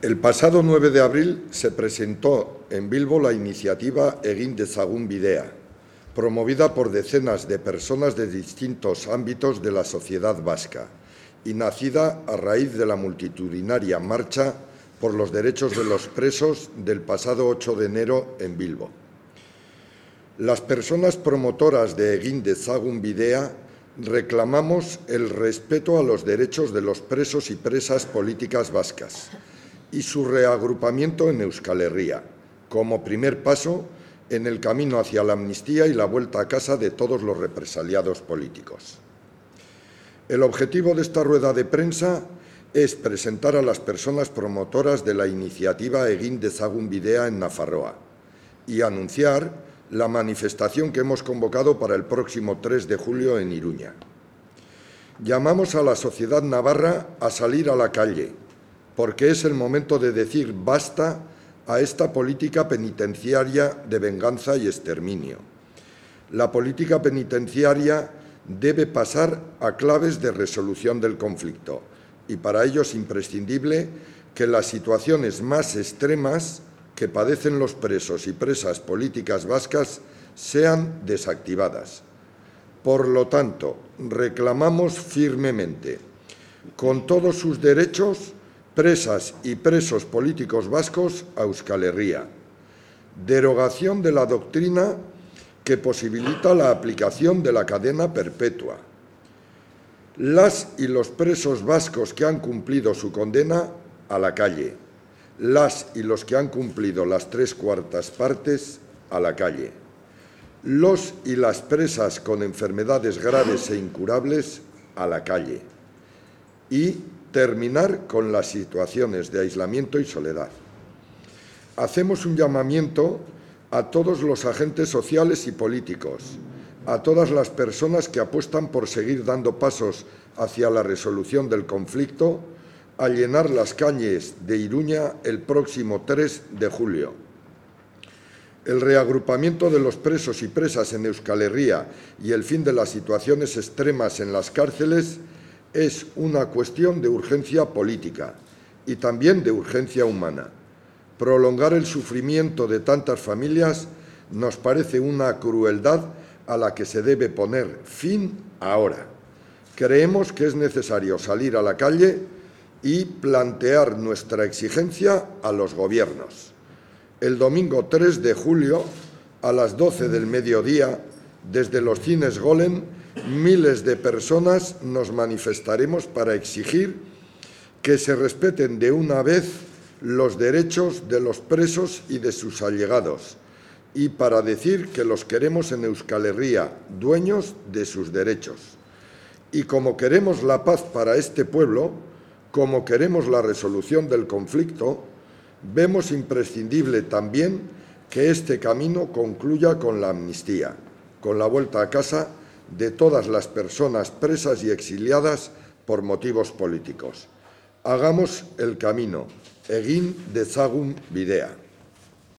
El pasado 9 de abril se presentó en Bilbo la iniciativa Egin dezagun bidea, promovida por decenas de personas de distintos ámbitos de la sociedad vasca y nacida a raíz de la multitudinaria marcha por los derechos de los presos del pasado 8 de enero en Bilbo. Las personas promotoras de Egin dezagun bidea reclamamos el respeto a los derechos de los presos y presas políticas vascas y su reagrupamiento en Euskal Herria, como primer paso en el camino hacia la amnistía y la vuelta a casa de todos los represaliados políticos. El objetivo de esta rueda de prensa es presentar a las personas promotoras de la iniciativa Egin dezagun bidea en Nafarroa y anunciar la manifestación que hemos convocado para el próximo 3 de julio en Iruña. Llamamos a la sociedad navarra a salir a la calle porque es el momento de decir basta a esta política penitenciaria de venganza y exterminio. La política penitenciaria debe pasar a claves de resolución del conflicto y para ello es imprescindible que las situaciones más extremas que padecen los presos y presas políticas vascas sean desactivadas. Por lo tanto, reclamamos firmemente, con todos sus derechos, presas y presos políticos vascos a Euskal Herria. Derogación de la doctrina que posibilita la aplicación de la cadena perpetua. Las y los presos vascos que han cumplido su condena a la calle. Las y los que han cumplido las tres cuartas partes a la calle. Los y las presas con enfermedades graves e incurables a la calle. Y terminar con las situaciones de aislamiento y soledad. Hacemos un llamamiento a todos los agentes sociales y políticos, a todas las personas que apuestan por seguir dando pasos hacia la resolución del conflicto, a llenar las calles de Iruña el próximo 3 de julio. El reagrupamiento de los presos y presas en Euskal Herria y el fin de las situaciones extremas en las cárceles es una cuestión de urgencia política y también de urgencia humana. Prolongar el sufrimiento de tantas familias nos parece una crueldad a la que se debe poner fin ahora. Creemos que es necesario salir a la calle y plantear nuestra exigencia a los gobiernos. El domingo 3 de julio, a las 12 del mediodía, desde los cines Golem, miles de personas nos manifestaremos para exigir que se respeten de una vez los derechos de los presos y de sus allegados y para decir que los queremos en Euskal Herria, dueños de sus derechos. Y como queremos la paz para este pueblo, como queremos la resolución del conflicto, vemos imprescindible también que este camino concluya con la amnistía, con la vuelta a casa de todas las personas presas y exiliadas por motivos políticos. Hagamos el camino. Egin dezagun bidea.